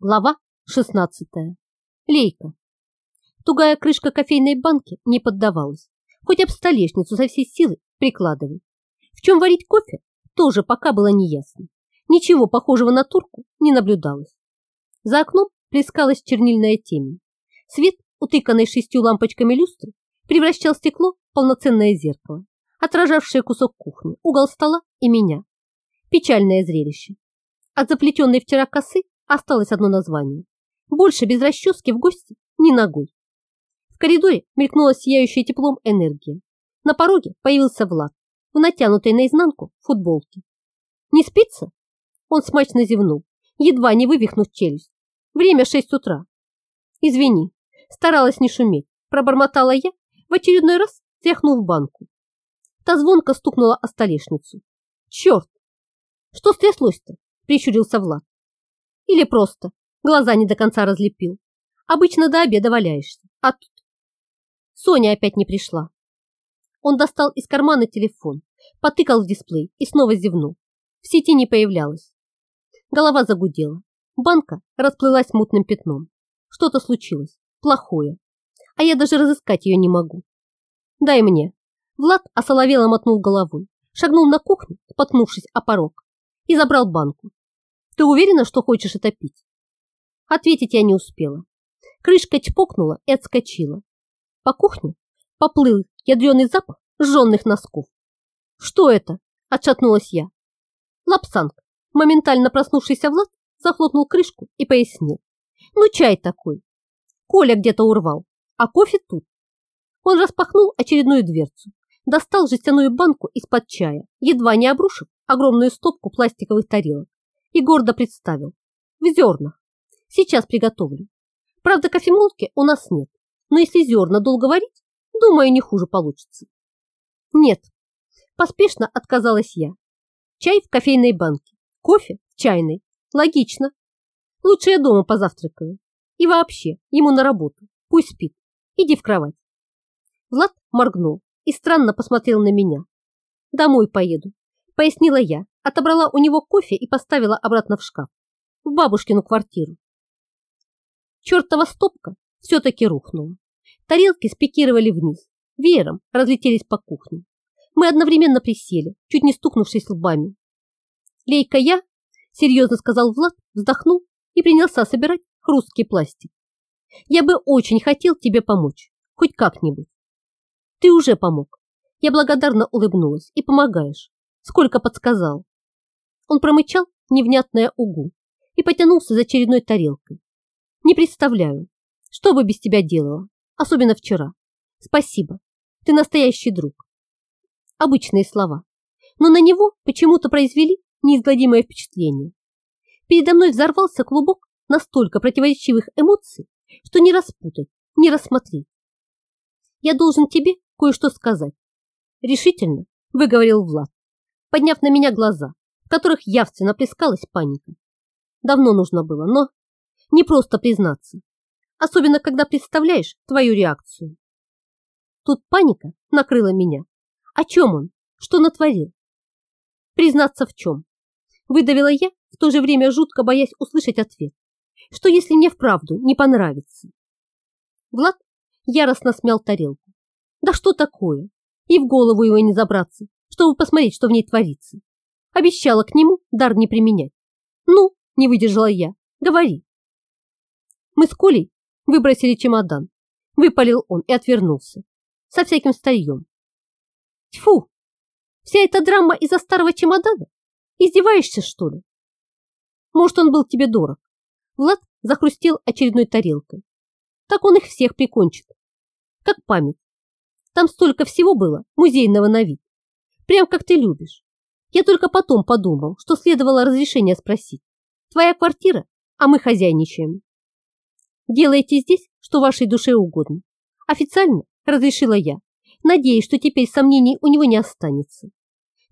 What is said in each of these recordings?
Глава 16. Лейка. Тугая крышка кофейной банки не поддавалась, хоть об столешницу со всей силы прикладывай. В чем варить кофе, тоже пока было неясно. Ничего похожего на турку не наблюдалось. За окном плескалась чернильная темень. Свет, утыканный шестью лампочками люстры, превращал стекло в полноценное зеркало, отражавшее кусок кухни, угол стола и меня. Печальное зрелище. От заплетенной вчера косы Осталось одно название. Больше без расчески в гости ни ногой. В коридоре мелькнула сияющая теплом энергия. На пороге появился Влад в натянутой наизнанку футболке. «Не спится?» Он смачно зевнул, едва не вывихнув челюсть. Время шесть утра. «Извини, старалась не шуметь», пробормотала я, в очередной раз тряхнув банку. Та звонко стукнула о столешницу. «Черт! Что стряслось-то?» прищурился Влад. Или просто глаза не до конца разлепил. Обычно до обеда валяешься, а тут... Соня опять не пришла. Он достал из кармана телефон, потыкал в дисплей и снова зевнул. В сети не появлялась. Голова загудела. Банка расплылась мутным пятном. Что-то случилось. Плохое. А я даже разыскать ее не могу. Дай мне. Влад осоловело мотнул головой, шагнул на кухню, споткнувшись о порог, и забрал банку. Ты уверена, что хочешь это пить? Ответить я не успела. Крышка чпокнула и отскочила. По кухне поплыл ядреный запах сжженных носков. Что это? Отшатнулась я. Лапсанг, моментально проснувшийся Влад, захлопнул крышку и пояснил. Ну, чай такой. Коля где-то урвал, а кофе тут. Он распахнул очередную дверцу, достал жестяную банку из-под чая, едва не обрушив огромную стопку пластиковых тарелок и гордо представил. В зернах. Сейчас приготовлю. Правда, кофемолки у нас нет, но если зерна долго варить, думаю, не хуже получится. Нет, поспешно отказалась я. Чай в кофейной банке, кофе в чайной. Логично. Лучше я дома позавтракаю. И вообще, ему на работу. Пусть спит. Иди в кровать. Влад моргнул и странно посмотрел на меня. Домой поеду, пояснила я, отобрала у него кофе и поставила обратно в шкаф, в бабушкину квартиру. Чертова стопка все-таки рухнула. Тарелки спикировали вниз, веером разлетелись по кухне. Мы одновременно присели, чуть не стукнувшись лбами. «Лейка я», — серьезно сказал Влад, вздохнул и принялся собирать хрусткий пластик. «Я бы очень хотел тебе помочь, хоть как-нибудь». «Ты уже помог». Я благодарно улыбнулась и помогаешь. Сколько подсказал. Он промычал невнятное угу и потянулся за очередной тарелкой. Не представляю, что бы без тебя делала, особенно вчера. Спасибо, ты настоящий друг. Обычные слова, но на него почему-то произвели неизгладимое впечатление. Передо мной взорвался клубок настолько противоречивых эмоций, что не распутать, не рассмотреть. Я должен тебе кое-что сказать. Решительно выговорил Влад, подняв на меня глаза в которых явственно плескалась паника. Давно нужно было, но не просто признаться, особенно когда представляешь твою реакцию. Тут паника накрыла меня. О чем он? Что натворил? Признаться в чем? Выдавила я, в то же время жутко боясь услышать ответ. Что если мне вправду не понравится? Влад яростно смял тарелку. Да что такое? И в голову его не забраться, чтобы посмотреть, что в ней творится. Обещала к нему дар не применять. Ну, не выдержала я. Говори. Мы с Колей выбросили чемодан. Выпалил он и отвернулся. Со всяким старьем. Тьфу! Вся эта драма из-за старого чемодана? Издеваешься, что ли? Может, он был тебе дорог? Влад захрустел очередной тарелкой. Так он их всех прикончит. Как память. Там столько всего было, музейного на вид. Прям как ты любишь. Я только потом подумал, что следовало разрешение спросить. Твоя квартира, а мы хозяйничаем. Делайте здесь, что вашей душе угодно. Официально разрешила я, надеясь, что теперь сомнений у него не останется.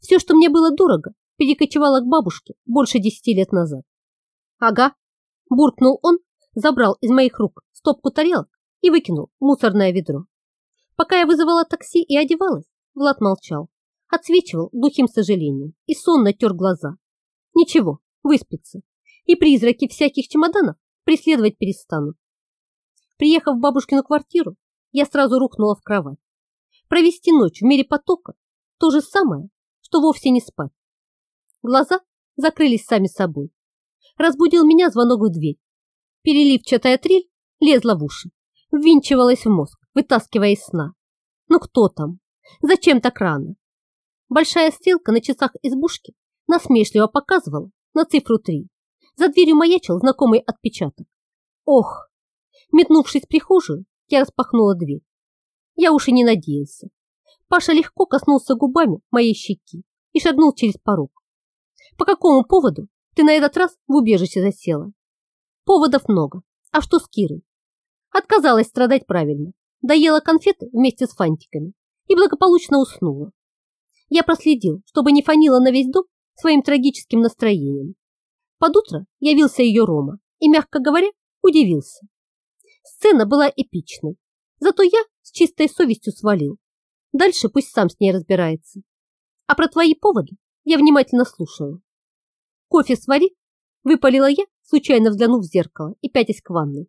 Все, что мне было дорого, перекочевало к бабушке больше десяти лет назад. Ага, буркнул он, забрал из моих рук стопку тарелок и выкинул в мусорное ведро. Пока я вызывала такси и одевалась, Влад молчал отсвечивал глухим сожалением и сонно тер глаза. Ничего, выспится. И призраки всяких чемоданов преследовать перестану. Приехав в бабушкину квартиру, я сразу рухнула в кровать. Провести ночь в мире потока – то же самое, что вовсе не спать. Глаза закрылись сами собой. Разбудил меня звонок в дверь. Переливчатая трель лезла в уши, ввинчивалась в мозг, вытаскивая из сна. Ну кто там? Зачем так рано? Большая стрелка на часах избушки насмешливо показывала на цифру три. За дверью маячил знакомый отпечаток. Ох! Метнувшись в прихожую, я распахнула дверь. Я уж и не надеялся. Паша легко коснулся губами моей щеки и шагнул через порог. По какому поводу ты на этот раз в убежище засела? Поводов много. А что с Кирой? Отказалась страдать правильно. Доела конфеты вместе с фантиками и благополучно уснула. Я проследил, чтобы не фанила на весь дом своим трагическим настроением. Под утро явился ее Рома и, мягко говоря, удивился. Сцена была эпичной, зато я с чистой совестью свалил. Дальше пусть сам с ней разбирается. А про твои поводы я внимательно слушаю. Кофе свари, выпалила я, случайно взглянув в зеркало и пятясь к ванной.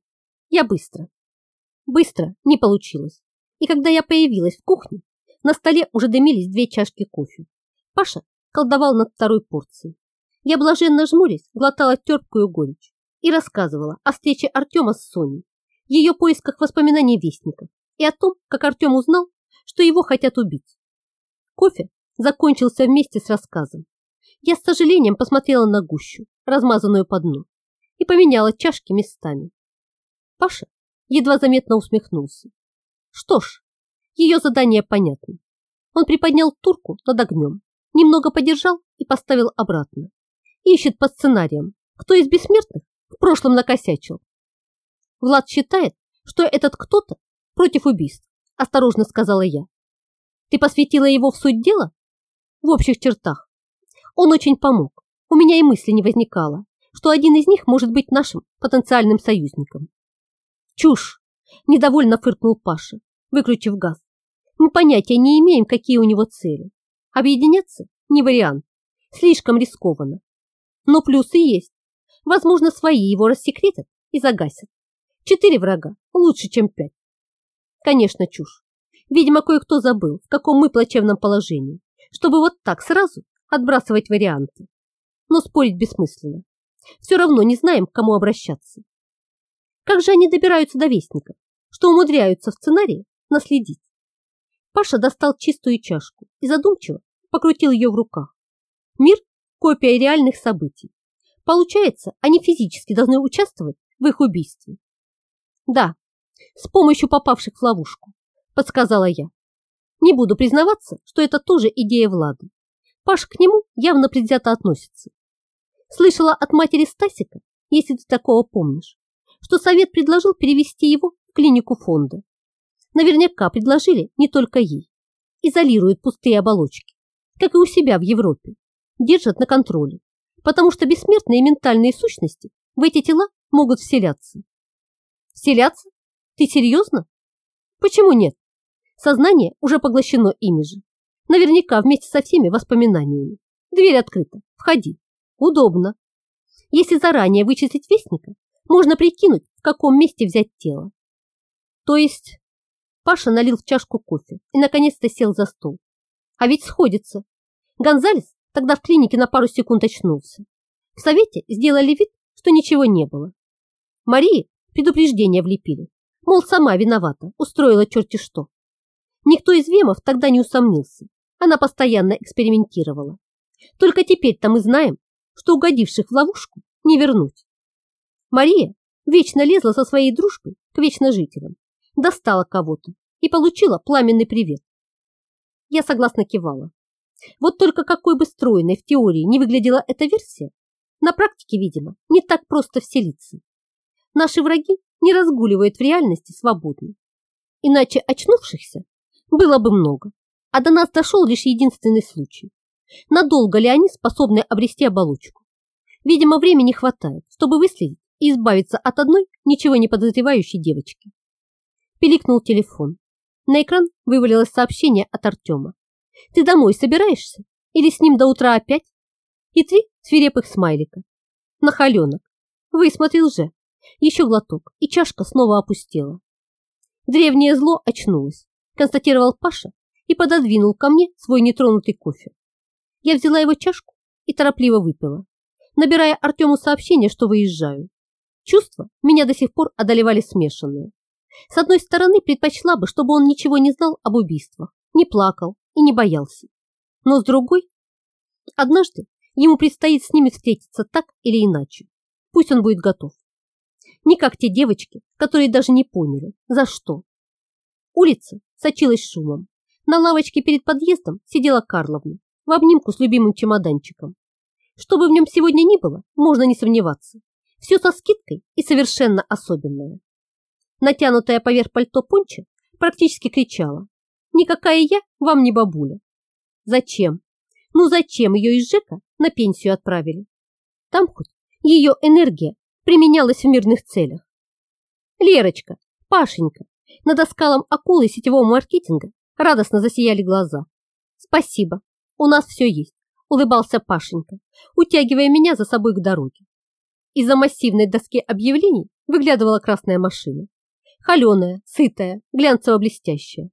Я быстро. Быстро не получилось. И когда я появилась в кухне, на столе уже дымились две чашки кофе. Паша колдовал над второй порцией. Я блаженно жмурясь глотала терпкую горечь и рассказывала о встрече Артема с Соней, ее поисках воспоминаний вестников и о том, как Артем узнал, что его хотят убить. Кофе закончился вместе с рассказом. Я с сожалением посмотрела на гущу, размазанную по дну, и поменяла чашки местами. Паша едва заметно усмехнулся. Что ж, ее задание понятно. Он приподнял турку над огнем, немного подержал и поставил обратно. Ищет по сценариям, кто из бессмертных в прошлом накосячил. Влад считает, что этот кто-то против убийств, осторожно сказала я. Ты посвятила его в суть дела? В общих чертах. Он очень помог. У меня и мысли не возникало, что один из них может быть нашим потенциальным союзником. Чушь! Недовольно фыркнул Паша, выключив газ. Мы понятия не имеем, какие у него цели. Объединяться не вариант. Слишком рискованно. Но плюсы есть. Возможно, свои его рассекретят и загасят. Четыре врага лучше, чем пять. Конечно, чушь. Видимо, кое-кто забыл, в каком мы плачевном положении, чтобы вот так сразу отбрасывать варианты. Но спорить бессмысленно. Все равно не знаем, к кому обращаться. Как же они добираются до вестника, что умудряются в сценарии наследить? Паша достал чистую чашку и задумчиво покрутил ее в руках. Мир – копия реальных событий. Получается, они физически должны участвовать в их убийстве. Да, с помощью попавших в ловушку, подсказала я. Не буду признаваться, что это тоже идея Влада. Паш к нему явно предвзято относится. Слышала от матери Стасика, если ты такого помнишь, что совет предложил перевести его в клинику фонда. Наверняка предложили не только ей. Изолируют пустые оболочки, как и у себя в Европе. Держат на контроле, потому что бессмертные ментальные сущности в эти тела могут вселяться. Вселяться? Ты серьезно? Почему нет? Сознание уже поглощено ими же. Наверняка вместе со всеми воспоминаниями. Дверь открыта. Входи. Удобно. Если заранее вычислить вестника, можно прикинуть, в каком месте взять тело. То есть Паша налил в чашку кофе и наконец-то сел за стол. А ведь сходится. Гонзалес тогда в клинике на пару секунд очнулся. В совете сделали вид, что ничего не было. Марии предупреждение влепили. Мол, сама виновата, устроила черти что. Никто из Вемов тогда не усомнился. Она постоянно экспериментировала. Только теперь-то мы знаем, что угодивших в ловушку не вернуть. Мария вечно лезла со своей дружбой к вечножителям достала кого-то и получила пламенный привет. Я согласно кивала. Вот только какой бы стройной в теории не выглядела эта версия, на практике, видимо, не так просто вселиться. Наши враги не разгуливают в реальности свободно. Иначе очнувшихся было бы много, а до нас дошел лишь единственный случай. Надолго ли они способны обрести оболочку? Видимо, времени хватает, чтобы выследить и избавиться от одной ничего не подозревающей девочки. Пиликнул телефон. На экран вывалилось сообщение от Артема. «Ты домой собираешься? Или с ним до утра опять?» И три свирепых смайлика. Нахаленок. Высмотрел же. Еще глоток, и чашка снова опустела. Древнее зло очнулось, констатировал Паша и пододвинул ко мне свой нетронутый кофе. Я взяла его чашку и торопливо выпила, набирая Артему сообщение, что выезжаю. Чувства меня до сих пор одолевали смешанные. С одной стороны, предпочла бы, чтобы он ничего не знал об убийствах, не плакал и не боялся. Но с другой, однажды ему предстоит с ними встретиться так или иначе. Пусть он будет готов. Не как те девочки, которые даже не поняли, за что. Улица сочилась шумом. На лавочке перед подъездом сидела Карловна в обнимку с любимым чемоданчиком. Что бы в нем сегодня ни было, можно не сомневаться. Все со скидкой и совершенно особенное. Натянутая поверх пальто понча практически кричала. Никакая я вам не бабуля. Зачем? Ну зачем ее из ЖЭКа на пенсию отправили? Там хоть ее энергия применялась в мирных целях. Лерочка, Пашенька, над оскалом акулы сетевого маркетинга радостно засияли глаза. Спасибо, у нас все есть, улыбался Пашенька, утягивая меня за собой к дороге. Из-за массивной доски объявлений выглядывала красная машина. Холеная, сытая, глянцево-блестящая.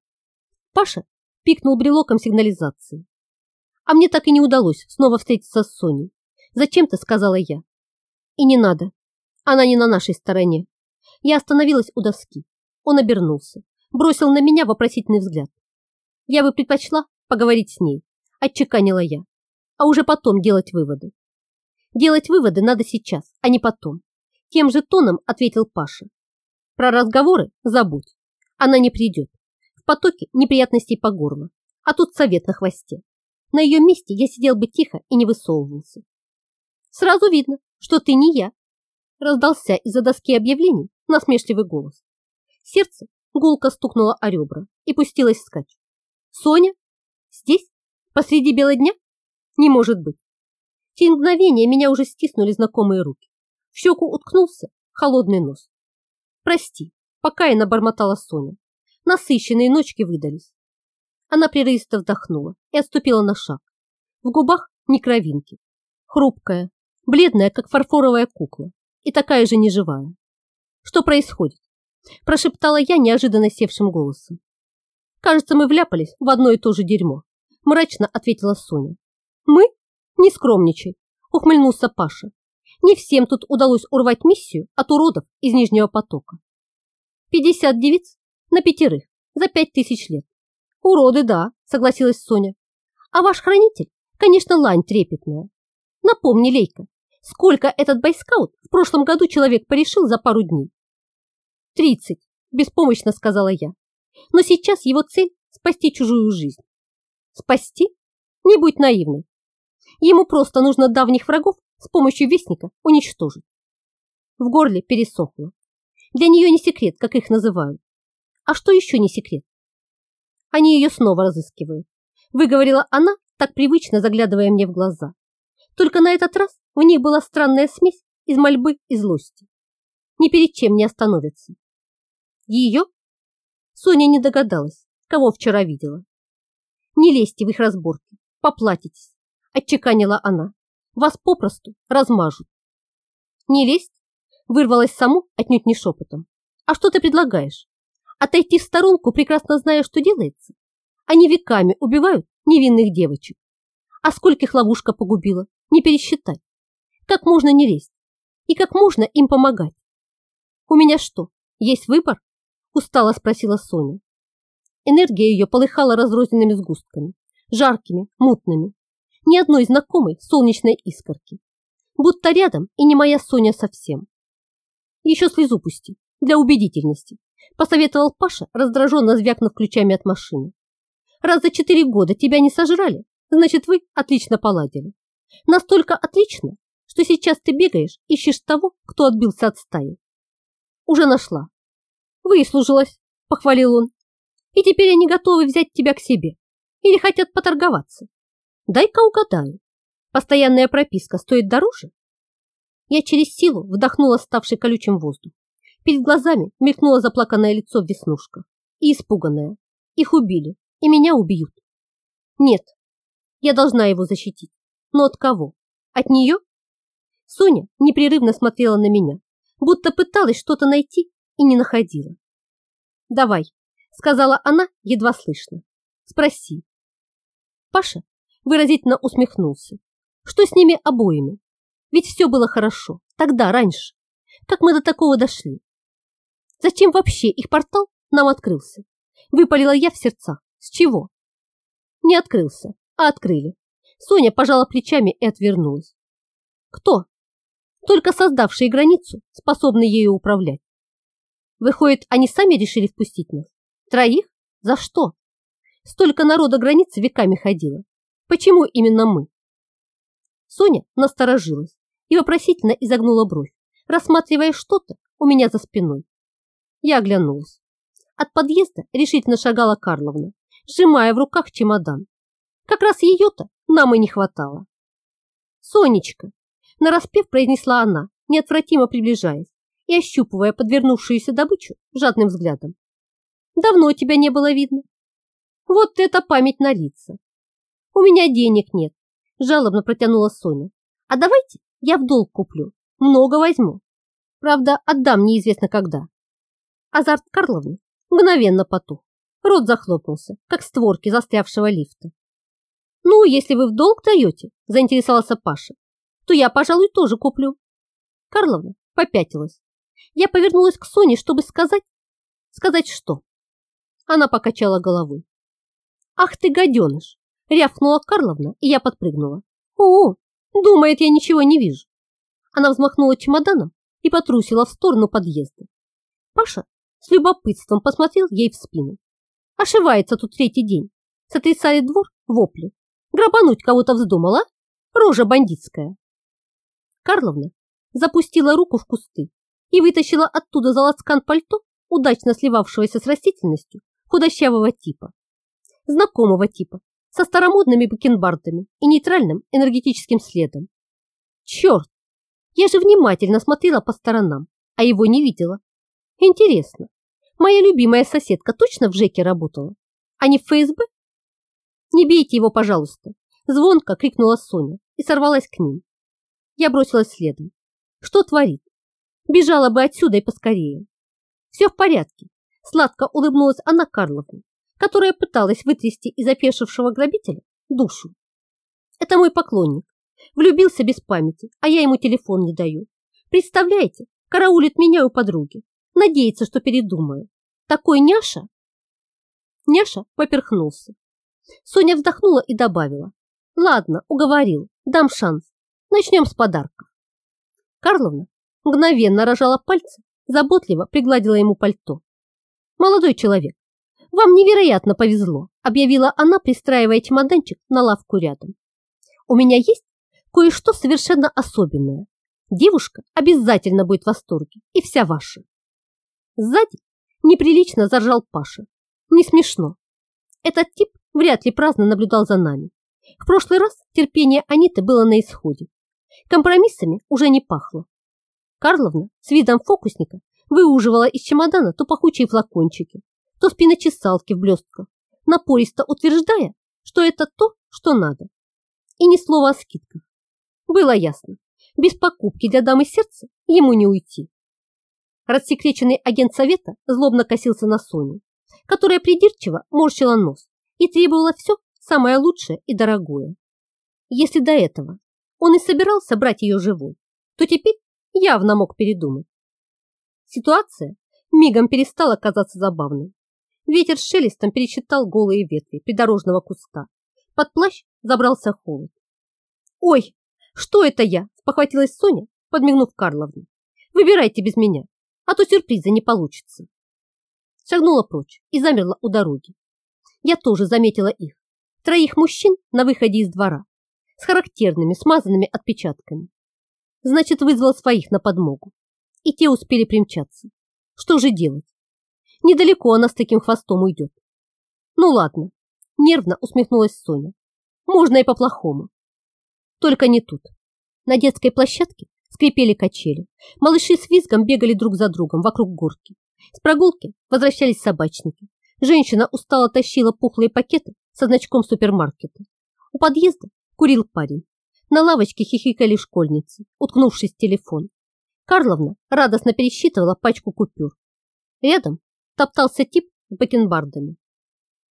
Паша пикнул брелоком сигнализации. А мне так и не удалось снова встретиться с Соней. Зачем-то сказала я. И не надо. Она не на нашей стороне. Я остановилась у доски. Он обернулся, бросил на меня вопросительный взгляд. Я бы предпочла поговорить с ней, отчеканила я, а уже потом делать выводы. Делать выводы надо сейчас, а не потом. Тем же тоном ответил Паша. Про разговоры забудь. Она не придет. В потоке неприятностей по горло. А тут совет на хвосте. На ее месте я сидел бы тихо и не высовывался. Сразу видно, что ты не я. Раздался из-за доски объявлений насмешливый голос. Сердце гулко стукнуло о ребра и пустилось вскачь. Соня? Здесь? Посреди бела дня? Не может быть. Те мгновения меня уже стиснули знакомые руки. В щеку уткнулся холодный нос. Прости, пока я набормотала Соня. Насыщенные ночки выдались. Она прерывисто вдохнула и отступила на шаг. В губах ни кровинки. Хрупкая, бледная, как фарфоровая кукла, и такая же неживая. Что происходит? Прошептала я неожиданно севшим голосом. Кажется, мы вляпались в одно и то же дерьмо. Мрачно ответила Соня. Мы? Не скромничай, ухмыльнулся Паша. Не всем тут удалось урвать миссию от уродов из Нижнего потока. 50 девиц на пятерых за пять тысяч лет. Уроды, да, согласилась Соня. А ваш хранитель, конечно, лань трепетная. Напомни, Лейка, сколько этот бойскаут в прошлом году человек порешил за пару дней? Тридцать, беспомощно сказала я. Но сейчас его цель – спасти чужую жизнь. Спасти? Не будь наивной. Ему просто нужно давних врагов с помощью вестника уничтожить. В горле пересохло. Для нее не секрет, как их называют. А что еще не секрет? Они ее снова разыскивают. Выговорила она, так привычно заглядывая мне в глаза. Только на этот раз в них была странная смесь из мольбы и злости. Ни перед чем не остановится. Ее? Соня не догадалась, кого вчера видела. Не лезьте в их разборки, поплатитесь, отчеканила она. Вас попросту размажут. Не лезть? Вырвалась саму отнюдь не шепотом. А что ты предлагаешь? Отойти в сторонку, прекрасно зная, что делается? Они веками убивают невинных девочек. А скольких ловушка погубила, не пересчитать. Как можно не лезть? И как можно им помогать? У меня что, есть выбор? Устало спросила Соня. Энергия ее полыхала разрозненными сгустками, жаркими, мутными, ни одной знакомой солнечной искорки. Будто рядом и не моя Соня совсем. Еще слезу пусти, для убедительности, посоветовал Паша, раздраженно звякнув ключами от машины. Раз за четыре года тебя не сожрали, значит, вы отлично поладили. Настолько отлично, что сейчас ты бегаешь, ищешь того, кто отбился от стаи. Уже нашла. Выслужилась, похвалил он. И теперь они готовы взять тебя к себе. Или хотят поторговаться. Дай-ка угадаю. Постоянная прописка стоит дороже? Я через силу вдохнула ставший колючим воздух. Перед глазами мелькнуло заплаканное лицо в веснушках. И испуганное. Их убили, и меня убьют. Нет, я должна его защитить. Но от кого? От нее? Соня непрерывно смотрела на меня, будто пыталась что-то найти и не находила. «Давай», — сказала она едва слышно. «Спроси». Паша выразительно усмехнулся. Что с ними обоими? Ведь все было хорошо, тогда, раньше. Как мы до такого дошли? Зачем вообще их портал нам открылся? Выпалила я в сердцах. С чего? Не открылся, а открыли. Соня пожала плечами и отвернулась. Кто? Только создавшие границу, способны ею управлять. Выходит, они сами решили впустить нас? Троих? За что? Столько народа границы веками ходило. Почему именно мы? Соня насторожилась и вопросительно изогнула бровь, рассматривая что-то у меня за спиной. Я оглянулась. От подъезда решительно шагала Карловна, сжимая в руках чемодан. Как раз ее-то нам и не хватало. «Сонечка!» – нараспев произнесла она, неотвратимо приближаясь и ощупывая подвернувшуюся добычу жадным взглядом. «Давно тебя не было видно. Вот это память на лица. У меня денег нет, жалобно протянула Соня. А давайте я в долг куплю, много возьму. Правда, отдам неизвестно когда. Азарт Карловны мгновенно потух. Рот захлопнулся, как створки застрявшего лифта. «Ну, если вы в долг даете», – заинтересовался Паша, – «то я, пожалуй, тоже куплю». Карловна попятилась. Я повернулась к Соне, чтобы сказать... Сказать что? Она покачала головой. «Ах ты, гаденыш!» – рявкнула Карловна, и я подпрыгнула. «О, думает, я ничего не вижу». Она взмахнула чемоданом и потрусила в сторону подъезда. Паша с любопытством посмотрел ей в спину. Ошивается тут третий день. Сотрясали двор вопли. Грабануть кого-то вздумала? Рожа бандитская. Карловна запустила руку в кусты и вытащила оттуда за пальто, удачно сливавшегося с растительностью худощавого типа. Знакомого типа, со старомодными бакенбардами и нейтральным энергетическим следом. Черт! Я же внимательно смотрела по сторонам, а его не видела. Интересно, моя любимая соседка точно в ЖЭКе работала, а не в ФСБ? Не бейте его, пожалуйста, звонко крикнула Соня и сорвалась к ним. Я бросилась следом. Что творит? Бежала бы отсюда и поскорее. Все в порядке. Сладко улыбнулась она Карловна, которая пыталась вытрясти из опешившего грабителя душу. Это мой поклонник. Влюбился без памяти, а я ему телефон не даю. Представляете, караулит меня у подруги. Надеется, что передумаю. Такой няша? Няша поперхнулся. Соня вздохнула и добавила. Ладно, уговорил, дам шанс. Начнем с подарка. Карловна мгновенно рожала пальцы, заботливо пригладила ему пальто. Молодой человек, вам невероятно повезло, объявила она, пристраивая чемоданчик на лавку рядом. У меня есть кое-что совершенно особенное. Девушка обязательно будет в восторге, и вся ваша. Сзади неприлично заржал Паша. Не смешно. Этот тип вряд ли праздно наблюдал за нами. В прошлый раз терпение Аниты было на исходе. Компромиссами уже не пахло. Карловна с видом фокусника выуживала из чемодана то флакончики, то спиночесалки в блестках, напористо утверждая, что это то, что надо. И ни слова о скидках. Было ясно, без покупки для дамы сердца ему не уйти. Рассекреченный агент совета злобно косился на Соню, которая придирчиво морщила нос и требовала все самое лучшее и дорогое. Если до этого он и собирался брать ее живой, то теперь явно мог передумать. Ситуация мигом перестала казаться забавной. Ветер шелестом пересчитал голые ветви придорожного куста. Под плащ забрался холод. «Ой, что это я?» – спохватилась Соня, подмигнув Карловне. «Выбирайте без меня а то сюрприза не получится. Шагнула прочь и замерла у дороги. Я тоже заметила их. Троих мужчин на выходе из двора с характерными смазанными отпечатками. Значит, вызвал своих на подмогу. И те успели примчаться. Что же делать? Недалеко она с таким хвостом уйдет. Ну ладно, нервно усмехнулась Соня. Можно и по-плохому. Только не тут. На детской площадке скрипели качели. Малыши с визгом бегали друг за другом вокруг горки. С прогулки возвращались собачники. Женщина устало тащила пухлые пакеты со значком супермаркета. У подъезда курил парень. На лавочке хихикали школьницы, уткнувшись в телефон. Карловна радостно пересчитывала пачку купюр. Рядом топтался тип с бакенбардами.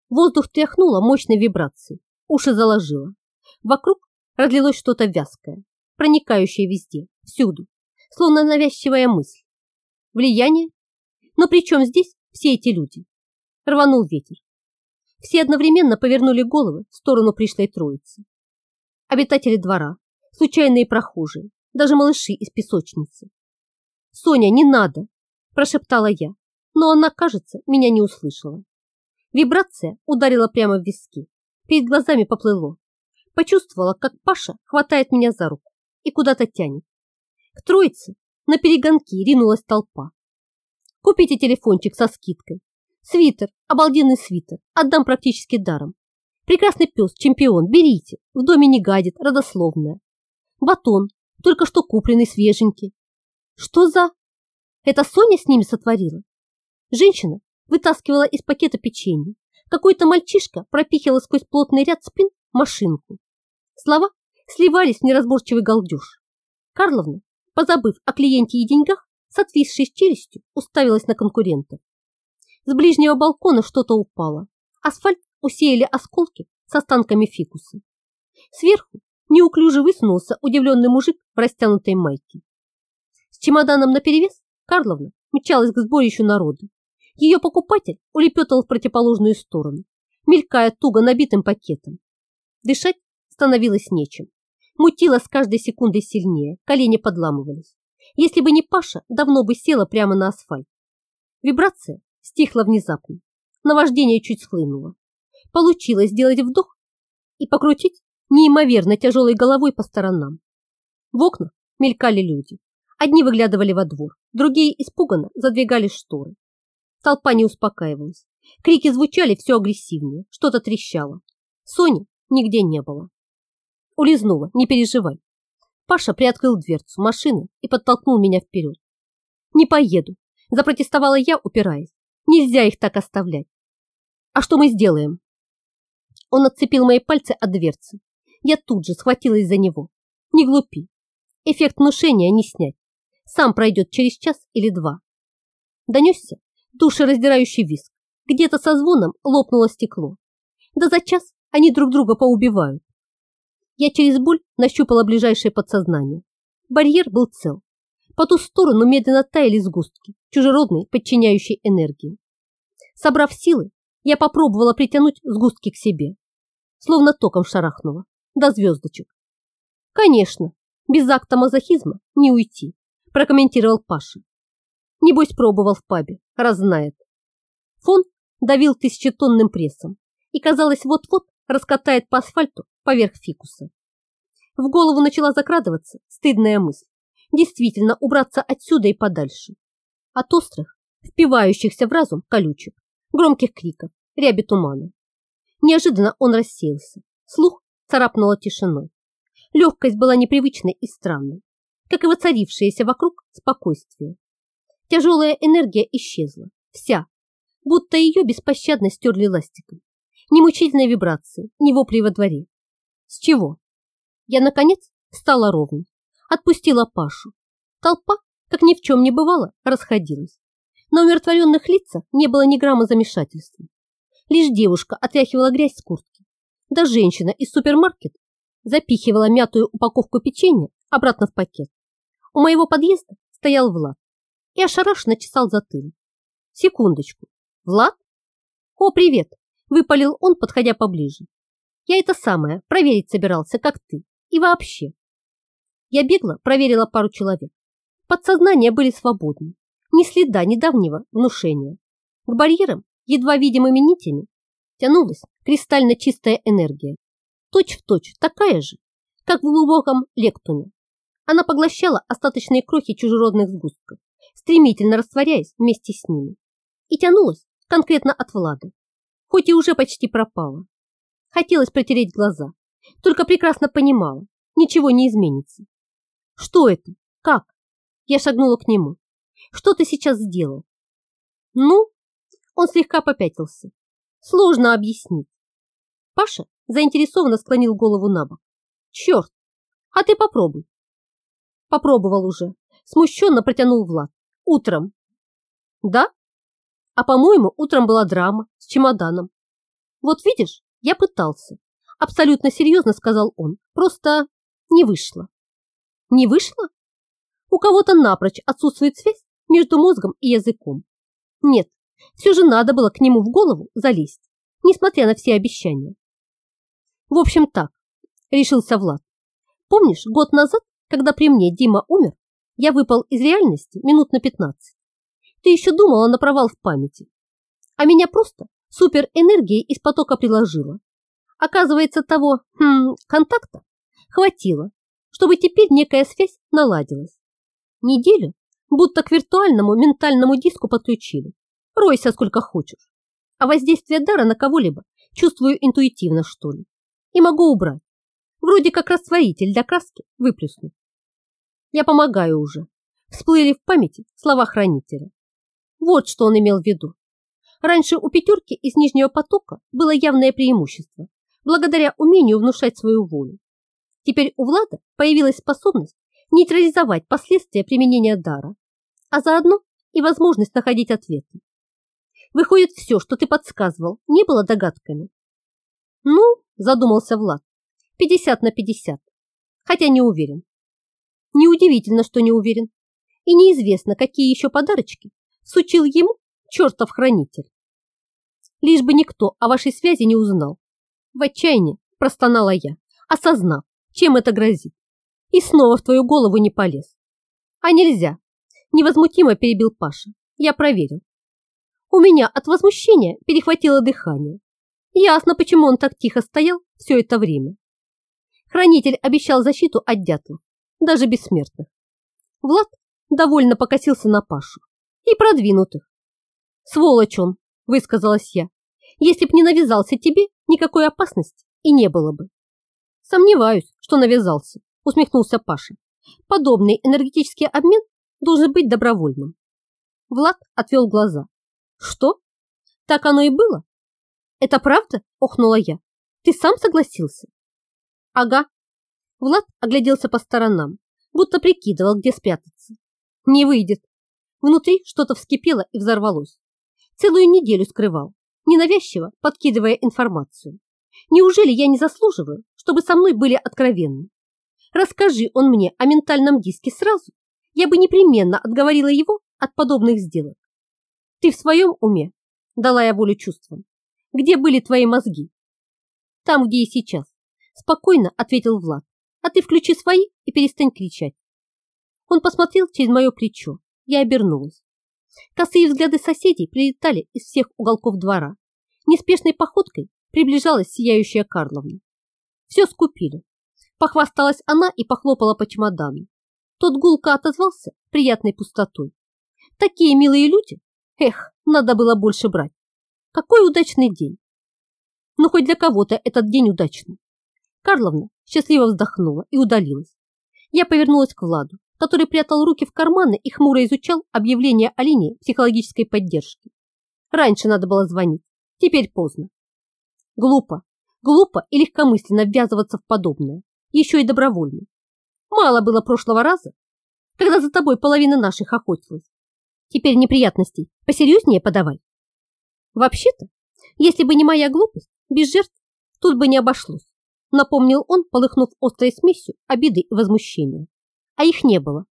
Воздух тряхнуло мощной вибрацией, уши заложило. Вокруг разлилось что-то вязкое, проникающее везде, всюду, словно навязчивая мысль. Влияние? Но при чем здесь все эти люди? Рванул ветер. Все одновременно повернули головы в сторону пришлой троицы. Обитатели двора, случайные прохожие, даже малыши из песочницы. «Соня, не надо!» – прошептала я, но она, кажется, меня не услышала. Вибрация ударила прямо в виски. Перед глазами поплыло. Почувствовала, как Паша хватает меня за руку и куда-то тянет. К троице на перегонки ринулась толпа. Купите телефончик со скидкой. Свитер, обалденный свитер, отдам практически даром. Прекрасный пес, чемпион, берите, в доме не гадит, родословная. Батон, только что купленный, свеженький. Что за... Это Соня с ними сотворила? Женщина вытаскивала из пакета печенье. Какой-то мальчишка пропихивал сквозь плотный ряд спин машинку. Слова сливались в неразборчивый галдеж. Карловна, позабыв о клиенте и деньгах, с отвисшей челюстью уставилась на конкурентов. С ближнего балкона что-то упало. Асфальт усеяли осколки с останками фикуса. Сверху неуклюже высунулся удивленный мужик в растянутой майке. С чемоданом наперевес Карловна мчалась к сборищу народа. Ее покупатель улепетал в противоположную сторону, мелькая туго набитым пакетом. Дышать становилось нечем. Мутило с каждой секундой сильнее, колени подламывались. Если бы не Паша, давно бы села прямо на асфальт. Вибрация стихла внезапно. Наваждение чуть схлынуло. Получилось сделать вдох и покрутить неимоверно тяжелой головой по сторонам. В окнах мелькали люди. Одни выглядывали во двор, другие испуганно задвигали шторы. Толпа не успокаивалась. Крики звучали все агрессивнее, что-то трещало. Сони нигде не было. Улизнула, не переживай. Паша приоткрыл дверцу машины и подтолкнул меня вперед. Не поеду, запротестовала я, упираясь. Нельзя их так оставлять. А что мы сделаем? Он отцепил мои пальцы от дверцы. Я тут же схватилась за него. Не глупи. Эффект внушения не снять. Сам пройдет через час или два. Донесся душераздирающий виск. Где-то со звоном лопнуло стекло. Да за час они друг друга поубивают. Я через боль нащупала ближайшее подсознание. Барьер был цел. По ту сторону медленно таяли сгустки, чужеродной, подчиняющей энергии. Собрав силы, я попробовала притянуть сгустки к себе. Словно током шарахнула. До звездочек. Конечно, без акта мазохизма не уйти, прокомментировал Паша. Небось пробовал в пабе, раз знает. Фон давил тысячетонным прессом и, казалось, вот-вот раскатает по асфальту поверх фикуса. В голову начала закрадываться стыдная мысль. Действительно убраться отсюда и подальше. От острых, впивающихся в разум колючек, громких криков, ряби тумана. Неожиданно он рассеялся. Слух царапнуло тишиной. Легкость была непривычной и странной, как и воцарившееся вокруг спокойствие. Тяжелая энергия исчезла, вся, будто ее беспощадно стерли ластиком. Ни мучительной вибрации, ни вопли во дворе. С чего? Я, наконец, встала ровно, отпустила Пашу. Толпа, как ни в чем не бывало, расходилась. На умиротворенных лицах не было ни грамма замешательства. Лишь девушка отряхивала грязь с куртки. Да женщина из супермаркета запихивала мятую упаковку печенья обратно в пакет. У моего подъезда стоял Влад и ошарашенно чесал затылок. Секундочку. Влад? О, привет! Выпалил он, подходя поближе. Я это самое проверить собирался, как ты. И вообще. Я бегло проверила пару человек. Подсознания были свободны. Ни следа недавнего внушения. К барьерам, едва видимыми нитями, тянулась кристально чистая энергия. Точь в точь такая же, как в глубоком лектуме. Она поглощала остаточные крохи чужеродных сгустков, стремительно растворяясь вместе с ними. И тянулась конкретно от Влада хоть и уже почти пропала. Хотелось протереть глаза, только прекрасно понимала, ничего не изменится. Что это? Как? Я шагнула к нему. Что ты сейчас сделал? Ну, он слегка попятился. Сложно объяснить. Паша заинтересованно склонил голову на бок. Черт, а ты попробуй. Попробовал уже. Смущенно протянул Влад. Утром. Да? А по-моему, утром была драма с чемоданом. Вот видишь, я пытался. Абсолютно серьезно сказал он. Просто не вышло. Не вышло? У кого-то напрочь отсутствует связь между мозгом и языком. Нет, все же надо было к нему в голову залезть, несмотря на все обещания. В общем так, решился Влад. Помнишь, год назад, когда при мне Дима умер, я выпал из реальности минут на 15. Ты еще думала на провал в памяти. А меня просто суперэнергией из потока приложила. Оказывается, того хм, контакта хватило, чтобы теперь некая связь наладилась. Неделю будто к виртуальному ментальному диску подключили. Ройся сколько хочешь. А воздействие дара на кого-либо чувствую интуитивно, что ли. И могу убрать. Вроде как растворитель для краски выплеснуть. Я помогаю уже. Всплыли в памяти слова хранителя. Вот что он имел в виду. Раньше у пятерки из нижнего потока было явное преимущество, благодаря умению внушать свою волю. Теперь у Влада появилась способность нейтрализовать последствия применения дара, а заодно и возможность находить ответы. Выходит, все, что ты подсказывал, не было догадками. Ну, задумался Влад, 50 на 50, хотя не уверен. Неудивительно, что не уверен. И неизвестно, какие еще подарочки сучил ему чертов хранитель. Лишь бы никто о вашей связи не узнал. В отчаянии простонала я, осознав, чем это грозит и снова в твою голову не полез. А нельзя. Невозмутимо перебил Паша. Я проверил. У меня от возмущения перехватило дыхание. Ясно, почему он так тихо стоял все это время. Хранитель обещал защиту от дятлов, даже бессмертных. Влад довольно покосился на Пашу и продвинутых. Сволочь он, высказалась я. Если б не навязался тебе, никакой опасности и не было бы. Сомневаюсь, что навязался усмехнулся Паша. Подобный энергетический обмен должен быть добровольным. Влад отвел глаза. Что? Так оно и было? Это правда? Охнула я. Ты сам согласился? Ага. Влад огляделся по сторонам, будто прикидывал, где спрятаться. Не выйдет. Внутри что-то вскипело и взорвалось. Целую неделю скрывал, ненавязчиво подкидывая информацию. Неужели я не заслуживаю, чтобы со мной были откровенны? Расскажи он мне о ментальном диске сразу, я бы непременно отговорила его от подобных сделок. Ты в своем уме? Дала я волю чувствам. Где были твои мозги? Там, где и сейчас. Спокойно ответил Влад. А ты включи свои и перестань кричать. Он посмотрел через мое плечо. Я обернулась. Косые взгляды соседей прилетали из всех уголков двора. Неспешной походкой приближалась сияющая Карловна. Все скупили. Похвасталась она и похлопала по чемодану. Тот гулко отозвался приятной пустотой. Такие милые люди. Эх, надо было больше брать. Какой удачный день. Ну, хоть для кого-то этот день удачный. Карловна счастливо вздохнула и удалилась. Я повернулась к Владу, который прятал руки в карманы и хмуро изучал объявление о линии психологической поддержки. Раньше надо было звонить, теперь поздно. Глупо, глупо и легкомысленно ввязываться в подобное еще и добровольно. Мало было прошлого раза, когда за тобой половина наших охотилась. Теперь неприятностей посерьезнее подавай. Вообще-то, если бы не моя глупость, без жертв тут бы не обошлось, напомнил он, полыхнув острой смесью обиды и возмущения. А их не было.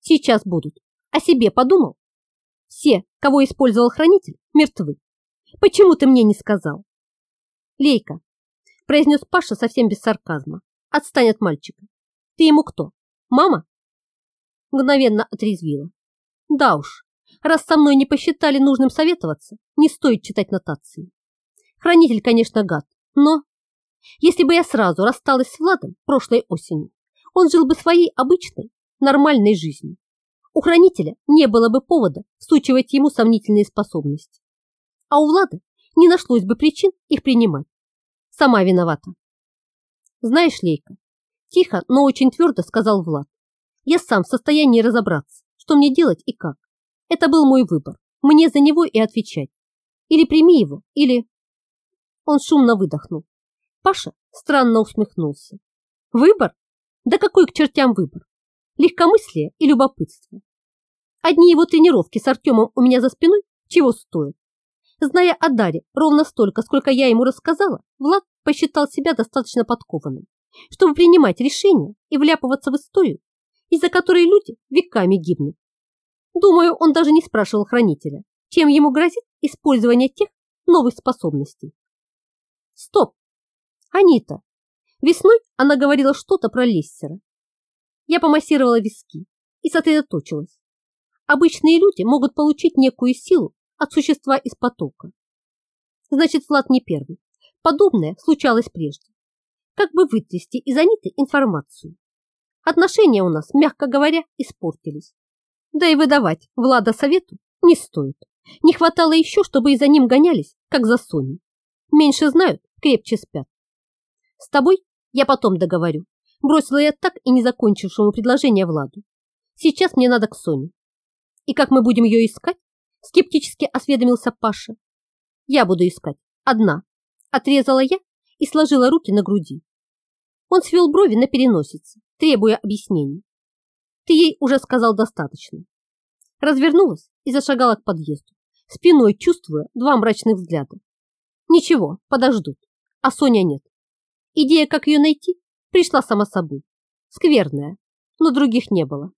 Сейчас будут. О себе подумал? Все, кого использовал хранитель, мертвы. Почему ты мне не сказал? Лейка, произнес Паша совсем без сарказма. Отстань от мальчика. Ты ему кто? Мама? Мгновенно отрезвила. Да уж, раз со мной не посчитали нужным советоваться, не стоит читать нотации. Хранитель, конечно, гад, но... Если бы я сразу рассталась с Владом прошлой осенью, он жил бы своей обычной, нормальной жизнью. У хранителя не было бы повода всучивать ему сомнительные способности. А у Влада не нашлось бы причин их принимать. Сама виновата. Знаешь, Лейка, тихо, но очень твердо сказал Влад. Я сам в состоянии разобраться, что мне делать и как. Это был мой выбор. Мне за него и отвечать. Или прими его, или... Он шумно выдохнул. Паша странно усмехнулся. Выбор? Да какой к чертям выбор? легкомыслие и любопытство. Одни его тренировки с Артемом у меня за спиной чего стоят. Зная о Даре ровно столько, сколько я ему рассказала, Влад посчитал себя достаточно подкованным, чтобы принимать решения и вляпываться в историю, из-за которой люди веками гибнут. Думаю, он даже не спрашивал хранителя, чем ему грозит использование тех новых способностей. Стоп! Анита! Весной она говорила что-то про Лессера. Я помассировала виски и сосредоточилась. Обычные люди могут получить некую силу от существа из потока. Значит, Влад не первый. Подобное случалось прежде. Как бы вытрясти из Аниты информацию? Отношения у нас, мягко говоря, испортились. Да и выдавать Влада совету не стоит. Не хватало еще, чтобы и за ним гонялись, как за Соней. Меньше знают, крепче спят. С тобой я потом договорю. Бросила я так и не закончившему предложение Владу. Сейчас мне надо к Соне. И как мы будем ее искать? Скептически осведомился Паша. Я буду искать. Одна. Отрезала я и сложила руки на груди. Он свел брови на переносице, требуя объяснений. Ты ей уже сказал достаточно. Развернулась и зашагала к подъезду, спиной чувствуя два мрачных взгляда. Ничего, подождут, а Соня нет. Идея, как ее найти, пришла сама собой. Скверная, но других не было.